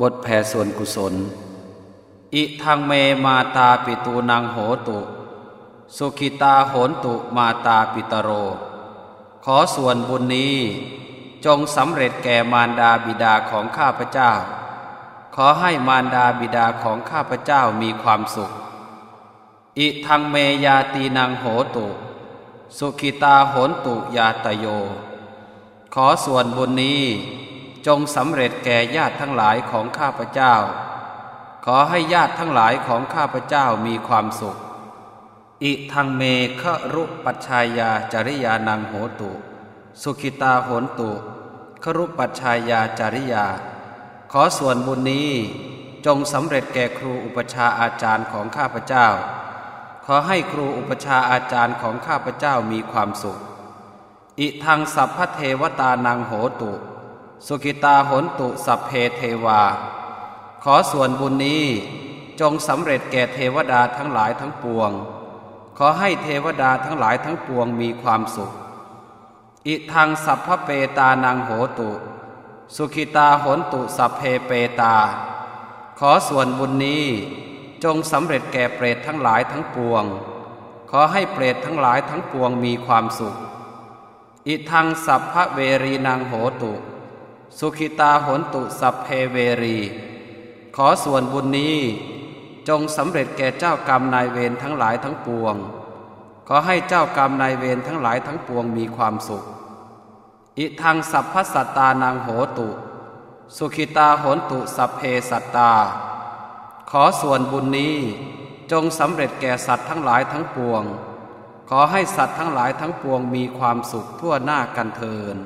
บทแผ่ส่วนกุศล อิทังเมมาตาปิตูนางโหตุ สุขิตาโหนตุมาตาปิตโร ขอส่วนบุญนี้จงสำเร็จแก่มารดาบิดาของข้าพเจ้า ขอให้มารดาบิดาของข้าพเจ้ามีความสุข อิทังเมยาตีนางโหตุ สุขิตาโหนตุยาตโย ขอส่วนบุญนี้ จงสำเร็จแก่ญาติทั้งหลายของข้าพเจ้า ขอให้ญาติทั้งหลายของข้าพเจ้ามีความสุข อิทังเมฆรุปัชชายาจริยานังโหตุ สุขิตาโหนตุครุปัชชายาจริยา ขอส่วนบุญนี้จงสำเร็จแก่ครูอุปชาอาจารย์ของข้าพเจ้า ขอให้ครูอุปชาอาจารย์ของข้าพเจ้ามีความสุข อิทังสัพพเทวตานังโหตุ สุกิตาหนตุสัพเพเทวา ขอส่วนบุญนี้จงสำเร็จแก่เทวดาทั้งหลายทั้งปวง ขอให้เทวดาทั้งหลายทั้งปวงมีความสุข อิทังสัพพเปตานังโหตุ สุขิตาหนตุสัพเพเปตา ขอส่วนบุญนี้จงสำเร็จแก่เปรตทั้งหลายทั้งปวง ขอให้เปรตทั้งหลายทั้งปวงมีความสุข อิทังสัพพเวรีนางโหตุ สุขิตาหนตุสัพเพเวรี ขอส่วนบุญนี้จงสำเร็จแก่เจ้ากรรมนายเวรทั้งหลายทั้งปวง ขอให้เจ้ากรรมนายเวรทั้งหลายทั้งปวงมีความสุข อิทังสัพพสัตตานางโหตุ สุขิตาหนตุสัพเพสัตตา ขอส่วนบุญนี้จงสำเร็จแก่สัตว์ทั้งหลายทั้งปวง ขอให้สัตว์ทั้งหลายทั้งปวงมีความสุขทั่วหน้ากันเทิน